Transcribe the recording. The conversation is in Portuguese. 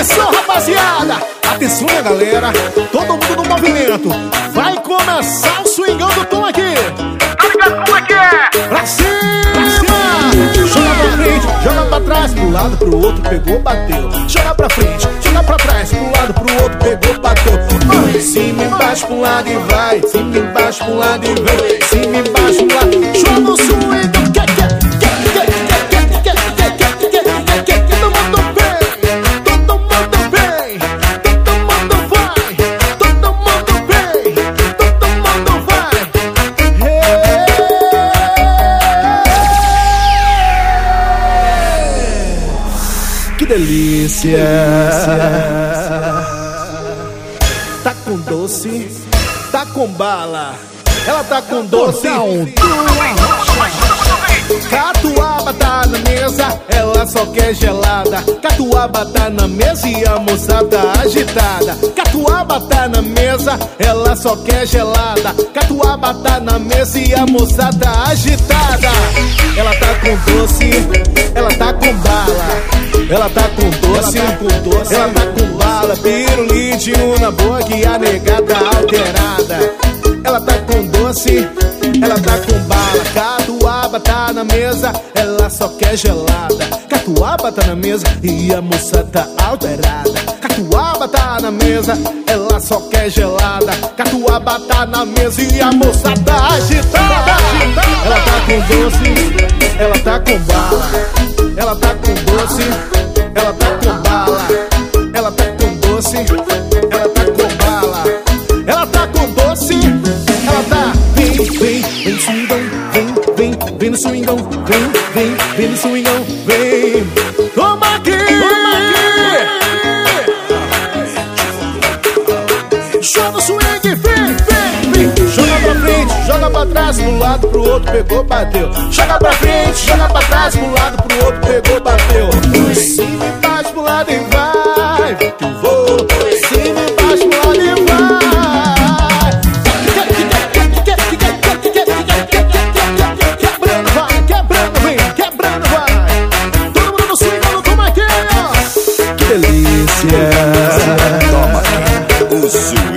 Atenção, rapaziada! Atenção, minha galera! Todo mundo no movimento! Vai começar o swingão do Tom aqui! Ligado como é é? Pra cima! Pra cima! Joga pra frente, joga pra trás, pro lado, pro outro, pegou, bateu. Joga pra frente, joga pra trás, pro lado, pro outro, pegou, bateu. Vai, cima, embaixo, pro lado e vai. Cima, embaixo, pro lado e vem. Cima, embaixo, pro lado. Joga o Que delícia! Tá com doce, tá com bala. Ela tá com doce. Catuaba tá na mesa, ela só quer gelada. Catuaba tá na mesa e a moça tá agitada. Catuaba tá na mesa, ela só quer gelada. Catuaba tá na mesa e a moça tá agitada. Ela tá com doce, ela tá com bala. Ela tá com doce, ela tá com, doce, ela tá com bala. Pirulite, uma boca e a negada alterada. Ela tá com doce, ela tá com bala. Catuaba tá na mesa, ela só quer gelada. Catuaba tá na mesa e a moça tá alterada. Catuaba tá na mesa, ela só quer gelada. Catuaba tá na mesa e a moça tá agitada. Ela tá com doce, ela tá com bala. Ela tá com doce, ela tá com bala. Ela tá com doce, ela tá com bala. Ela tá com doce, ela tá. Vem, vem, vem no swingão, vem, vem, vem no swingão, vem, vem, vem no swingão, vem. Toma aqui, toma aqui. Joga o swing, vem, vem, vem. Joga pra frente, joga pra trás, pro lado, pro outro, pegou, bateu. Joga pra frente, joga pra trás, pro lado, pro outro, pegou, bateu. See.